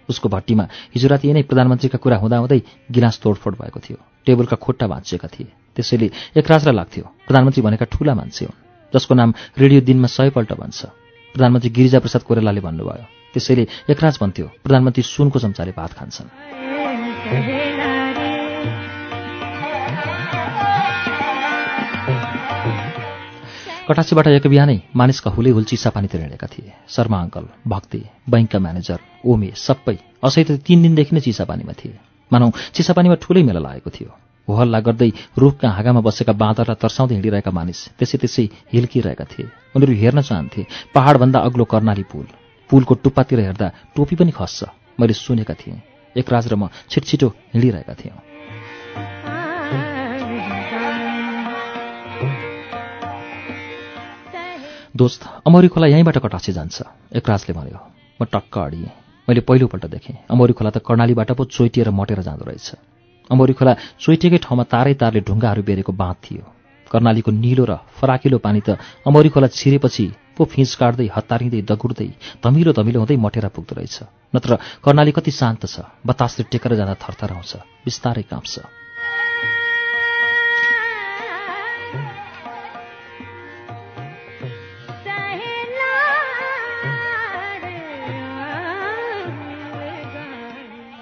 Speaker 1: उसको भट्टीमा हिजो राति यिनै प्रधानमन्त्रीका कुरा हुँदाहुँदै गिलास तोडफोड भएको थियो। टेबलका खुट्टा भाँचिएका थिए। त्यसैले एकराजलाई लाग्थ्यो प्रधानमन्त्री भनेका ठूला मान्छे हुन् जसको नाम रेडियो दिनमा सयपल्ट भन्छ। प्रधानमन्त्री गिरिजाप्रसाद कोइरालाले भन्नुभयो त्यसैले एकराज भन्थ्यो प्रधानमन्त्री सुनको चम्चाले भात खान्छन्। कटासीबाट एक बिहानै मानिसका हुले हुल चिसापानीतिर हिँडेका थिए। शर्मा अङ्कल भक्ति बैङ्कका म्यानेजर ओमे सबै असै त तिन दिनदेखि नै चिसापानीमा थिए। मानौ चिसापानीमा ठुलै मेला लागेको थियो। होहल्ला गर्दै रुखका हाँगामा बसेका बाँदरलाई तर्साउँदै हिँडिरहेका मानिस त्यसै त्यसै हिल्किरहेका थिए। उनीहरू हेर्न चाहन्थे पहाडभन्दा अग्लो कर्णाली पुल। पुलको टुप्पातिर हेर्दा टोपी पनि खस्छ। मैले सुनेका थिएँ। एकराज र म छिटछिटो हिँडिरहेका थियौँ। दोस्त अमौरी खोला यहीँबाट कटासी जान्छ। एकराजले भन्यो म टक्क अडिएँ। मैले पहिलोपल्ट देखेँ। अमौरी खोला त कर्णालीबाट पो चोइटिएर मटेर जाँदो रहेछ। अमौरी खोला चोइटिएकै ठाउँमा तारै तारले ढुङ्गाहरू बेरेको बाँध थियो। कर्णालीको निलो र फराकिलो पानी त अमौरी खोला छिरेपछि पो काट्दै हतारिँदै दगुर्दै धमिलो धमिलो हुँदै मटेर पुग्दो रहेछ। नत्र कर्णाली कति शान्त छ बतासले टेकेर जाँदा थरथर आउँछ बिस्तारै काँप्छ।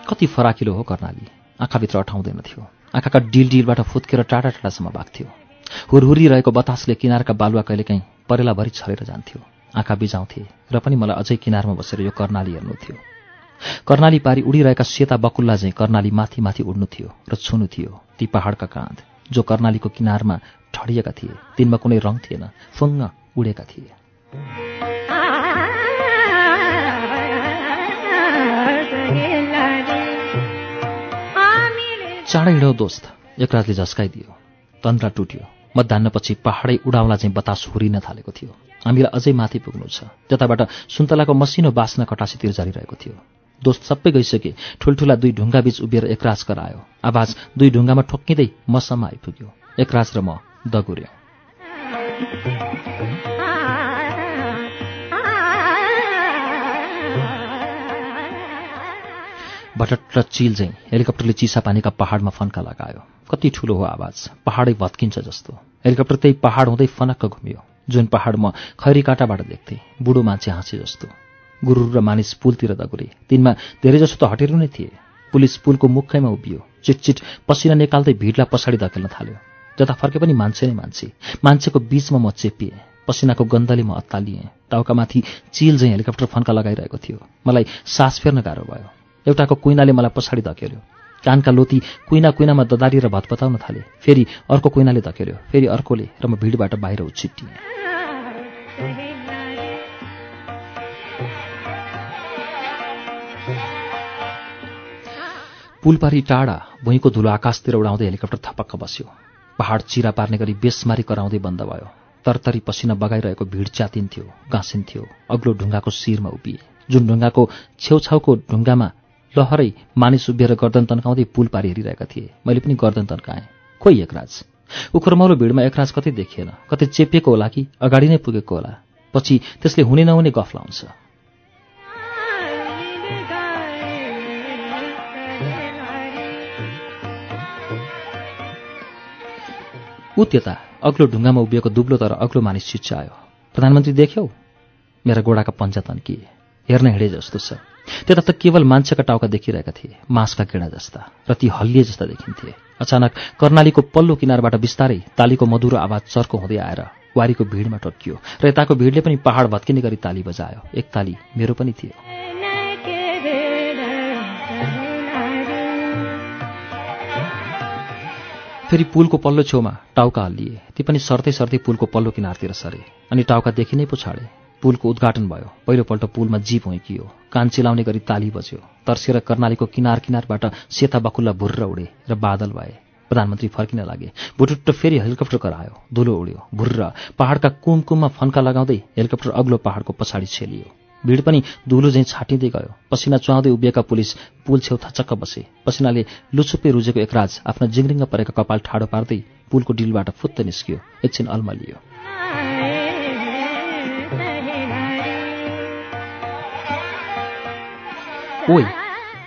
Speaker 1: कति फराकिलो हो कर्णाली। आँखाभित्र अठाउँदैन थियो। आँखाका डिल डिलबाट फुत्केर टाढा टाढासम्म भाग्थ्यो। हुरहुरी रहेको बतासले किनारका बालुवा कहिलेकाहीँ परेलाभरि छरेर जान्थ्यो। आँखा बिजाउँथे र पनि मलाई अझै किनारमा बसेर यो कर्णाली हेर्नु थियो कर्णाली पारी उडिरहेका सेता बकुल्ला चाहिँ कर्णाली माथि माथि उड्नु थियो र छुनु थियो ती पहाडका काँध जो कर्णालीको किनारमा ठडिएका थिए। तिनमा कुनै रङ थिएन फुङ्ग उडेका थिए। चाँडै हिँडौ दोस्त एकराजले झस्काइदियो। तन्द्रा टुट्यो। मध्याहपछि पहाडै उडाउला चाहिँ बतास हुरिन थालेको थियो। हामीलाई अझै माथि पुग्नु छ जताबाट सुन्तलाको मसिनो बास्ना कटासीतिर झरिरहेको थियो। दोस्त सबै गइसके ठुल्ठुला दुई ढुङ्गा बीच उभिएर एकराज करायो। आवाज दुई ढुङ्गामा ठोक्किँदै मसम्म आइपुग्यो। एकराज र म दगुर्यौँ। भटट चिल चाहिँ हेलिकप्टरले चिसा पानीका पहाडमा फन्का लगायो। कति ठुलो हो आवाज। पहाडै भत्किन्छ जस्तो। हेलिकप्टर त्यही पहाड हुँदै फनक्क घुम्यो। जुन पहाड म खैरी काँटाबाट देख्थेँ बुढो मान्छे हाँसे जस्तो। गुरु र मानिस पुलतिर दगुरे। तिनमा धेरैजसो त हटेर नै थिए। पुलिस पुलको मुखैमा उभियो। चिटचिट पसिना निकाल्दै भिडलाई पछाडि धकेल्न थाल्यो। जता फर्के पनि मान्छे नै मान्छे। मान्छेको बीचमा म चेपिएँ। पसिनाको गन्धले म अत्तालिएँ। टाउकामाथि चिल झैँ हेलिकप्टर फन्का लगाइरहेको थियो। मलाई सास फेर्न गाह्रो भयो। एउटाको कुइनाले मलाई पछाडि धकेल्यो कानका लोती कुइना कुइनामा ददारी र भतपताउन थाले। फेरि अर्को कुइनाले धकेल्यो फेरि अर्कोले र म भिडबाट बाहिर
Speaker 2: रे
Speaker 1: पुलपारी टाढा भुइँको धुलो आकाशतिर उडाउँदै हेलिकप्टर थपक्क बस्यो। पहाड चिरा पार्ने गरी बेसमारी कराउँदै बन्द भयो। तरतरी पसिना बगाइरहेको भिड च्यातिन्थ्यो गाँसिन्थ्यो। अग्लो ढुङ्गाको शिरमा उभिए। जुन ढुङ्गाको छेउछाउको ढुङ्गामा लहरै मानिस उभिएर गर्दन तन्काउँदै पुल पारी हेरिरहेका थिए। मैले पनि गर्दन तन्काएँ। खोइ एकराज? उखरमौलो भिडमा एकराज कतै देखिएन। कतै चेपिएको होला कि? अगाडि नै पुगेको होला। पछि त्यसले हुने नहुने गफ लाउँछ। ऊ त्यता अग्लो ढुङ्गामा उभिएको दुब्लो तर अग्लो मानिस चिच्चायो प्रधानमन्त्री देख्यौ? मेरा गोडाका पन्जा तन्किए हेर्न हिँडे जस्तो छ। त्यता त केवल मान्छेका टाउका देखिरहेका थिए मांसका किडा जस्ता र ती हल्लिए जस्ता देखिन्थे। अचानक कर्णालीको पल्लो किनारबाट बिस्तारै तालीको मधुरो आवाज चर्को हुँदै आएर वारीको भिडमा टोकियो र यताको भिडले पनि पहाड भत्किने गरी ताली बजायो। एक ताली मेरो पनि थियो। फेरि पुलको पल्लो छेउमा टाउका हल्लिए। ती पनि सर्दै सर्दै पुलको पल्लो किनारतिर सरे अनि टाउका देखि नै पो पुलको उद्घाटन भयो। पहिलोपल्ट पुलमा जीप हुइकियो कान चिलाउने गरी ताली बज्यो। तर्सिएर कर्णालीको किनार किनारबाट सेता बकुल्ला भुर्र उडे र बादल भए। प्रधानमन्त्री फर्किन लागे। बुटुट्ट फेरि हेलिकप्टर करायो। धुलो उड्यो। भुर्र। पहाडका कुमकुममा फन्का लगाउँदै हेलिकप्टर अग्लो पहाडको पछाडि छेलियो। भिड पनि धुलो झैँ छाटिँदै गयो। पसिना चुहाउँदै उभिएका पुलिस पुल छेउ थचक्क बसे। पसिनाले लुछुप्पे रुजेको एकराज आफ्नो जिङ्रिङ्ग परेका कपाल ठाडो पार्दै पुलको डिलबाट फुत्त निस्कियो। एकछिन अल्मलियो। ओइ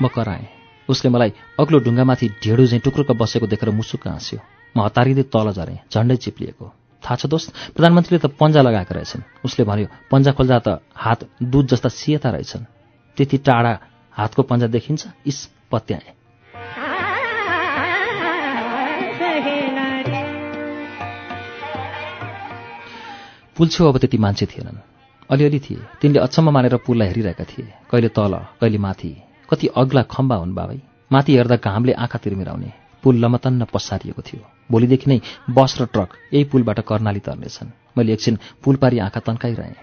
Speaker 1: म कराएँ। उसले मलाई अग्लो ढुङ्गामाथि ढेँडो झैँ टुक्रुक बसेको देखेर मुसुक्क हाँस्यो। म हतारिँदै तल झरेँ झन्डै चिप्लिएको। थाहा छ दोस्त प्रधानमन्त्रीले त पन्जा लगाएका रहेछन्। उसले भन्यो पन्जा खोल्दा त हात दुध जस्ता सिएता रहेछन्। त्यति टाढा हातको पन्जा देखिन्छ इस पत्याए। *laughs* पुल छेउ अब त्यति मान्छे थिएनन्। अलिअलि थिए। तिनले अचम्म मानेर पुललाई हेरिरहेका थिए। कहिले तल कहिले माथि। कति अग्ला खम्बा हुन् बाबै। माथि हेर्दा घामले आँखा तिर्मिराउने। पुल लमतन्न पसारिएको थियो। भोलिदेखि नै बस र ट्रक यही पुलबाट कर्णाली तर्नेछन्। मैले एकछिन पुल पारी आँखा तन्काइरहेँ।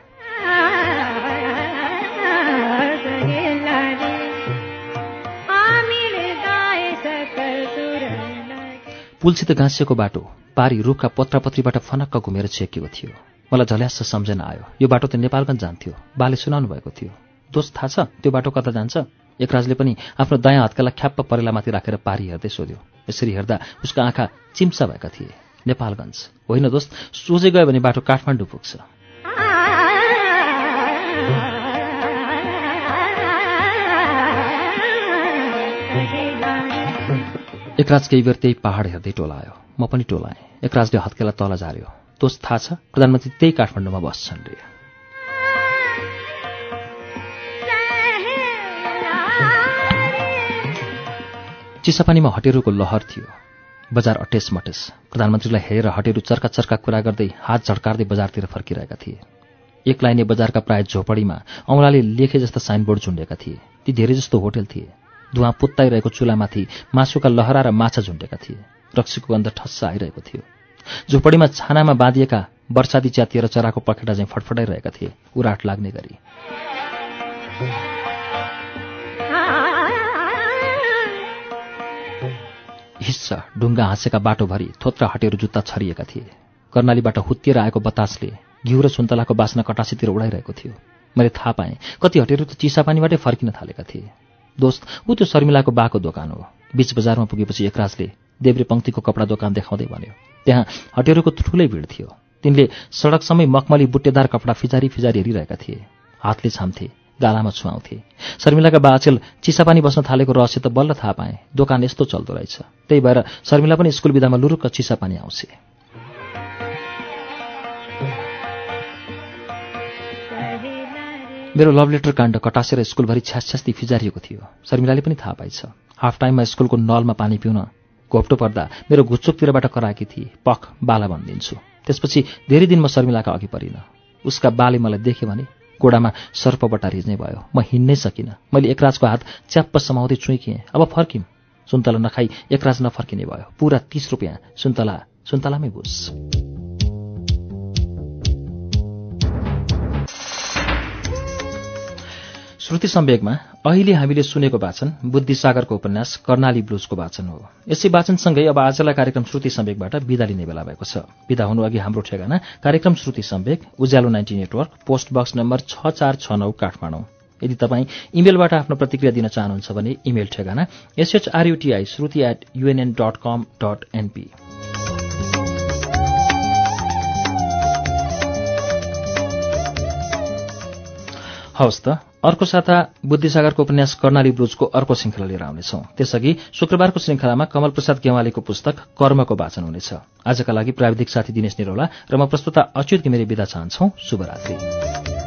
Speaker 1: पुलसित गाँसिएको बाटो पारी रुखका पत्रापत्रीबाट फनक्क घुमेर छेकिएको थियो। मलाई झल्यास सम्झना आयो। यो बाटो त नेपालगञ्ज जान्थ्यो। बाले सुनाउनु भएको थियो। दोस्त थाहा छ त्यो बाटो कता जान्छ? एकराजले पनि आफ्नो दायाँ हातकालाई ख्याप्प परेलामाथि राखेर पारी हेर्दै सोध्यो। यसरी हेर्दा उसका आँखा चिम्सा भएका थिए। नेपालगञ्ज। होइन दोस्त सोझै गयो भने बाटो काठमाडौँ पुग्छ। एकराज केही बेर त्यही पहाड हेर्दै टोलायो। म पनि टोलाएँ। एकराजले हत्केला तल झार्यो दोस्त थाहा छ? प्रधानमन्त्री त्यही काठमाडौँमा बस्छन् रे चिसापानीमा हटेरूको लहर थियो। बजार अटेस मटेस प्रधानमन्त्रीलाई हेरेर हटेरू चर्का चर्का कुरा गर्दै हात झड्कार्दै बजारतिर फर्किरहेका थिए। एक लाइने बजारका प्राय झोपडीमा औँलाले लेखे जस्ता साइनबोर्ड झुन्डेका थिए। ती धेरै जस्तो होटेल थिए। धुवा पुत्ताइरहेको चुलामाथि मासुका लहरा र माछा झुन्डेका थिए। रक्सीको गन्ध ठस्स आइरहेको थियो। झोपडीमा छानामा बाँधिएका वर्षादी च्यातिएर चराको पखेटा चाहिँ फटफटाइरहेका थिए। उराट लाग्ने गरी। हिस्सा ढुङ्गा हाँसेका बाटोभरि थोत्रा हटेर जुत्ता छरिएका थिए। कर्णालीबाट हुत्तिएर आएको बतासले घिउ र सुन्तलाको बास्ना कटासीतिर उडाइरहेको थियो। मैले थाहा पाएँ कति हटेर त चिसापानीबाटै फर्किन थालेका थिए। दोस्त ऊ त्यो शर्मिलाको बाको दोकान हो। बीच बजारमा पुगेपछि एकराजले देब्रे पङ्क्तिको कपडा दोकान देखाउँदै भन्यो। त्यहाँ हटेरोको ठुलै भिड थियो। तिनले सडकसम्मै मखमली बुट्टेदार कपडा फिजारी फिजारी हेरिरहेका थिए। हातले छाम्थे गालामा छुवाउँथे। शर्मिलाका बाछेल चिसापानी बस्न थालेको रहस्य त बल्ल थाहा पाएँ। दोकान यस्तो चल्दो रहेछ। त्यही भएर शर्मिला पनि स्कुल बिदामा लुरुक्क चिसापानी आउँछे मेरो लभ लेटर काण्ड कटासेर स्कुलभरि छ्यासछ्यास्ती फिजारिएको थियो। शर्मिलाले पनि थाहा पाइछ हाफ टाइममा स्कुलको नलमा पानी पिउन घोप्टो पर्दा मेरो घुच्चुकतिरबाट कराएकी थिए। पख बाला भनिदिन्छु। त्यसपछि धेरै दिन म शर्मिलाका अघि परिनँ। उसका बाले मलाई देखे भने गोडामा सर्पबट्टा रिज्ने भयो। म हिँड्नै सकिनँ। मैले एकराजको हात च्याप्प समाउँदै चुइकिएँ। अब फर्किम। सुन्तला नखाई एकराज नफर्किने भयो। पुरा तिस रुपियाँ। सुन्तला सुन्तलामै बुझ श्रुति सम्वेकमा अहिले हामीले सुनेको वाचन बुद्धिसागरको उपन्यास कर्णाली ब्लुजको वाचन हो। यसै वाचनसँगै अब आजलाई कार्यक्रम श्रुति सम्वेकबाट विदा लिने बेला भएको छ। विदा हुनु अघि हाम्रो ठेगाना कार्यक्रम Shruti Samvek Ujyalo ninety network post box number छ चार छ नौ काठमाडौँ। यदि तपाईँ इमेलबाट आफ्नो प्रतिक्रिया दिन चाहनुहुन्छ भने इमेल ठेगाना S H R U T I Shruti at U N N dot com dot N P हवस् त अर्को साता बुद्धिसागरको उपन्यास कर्णाली ब्रुजको अर्को श्रृङ्खला लिएर आउनेछौं। त्यसअघि शुक्रबारको श्रृङ्खलामा कमल प्रसाद गेवालीको पुस्तक कर्मको वाचन हुनेछ। आजका लागि प्राविधिक साथी दिनेश निरौला र म प्रस्तुता अच्युत घिमिरे विदा चाहन्छौ। शुभरात्री।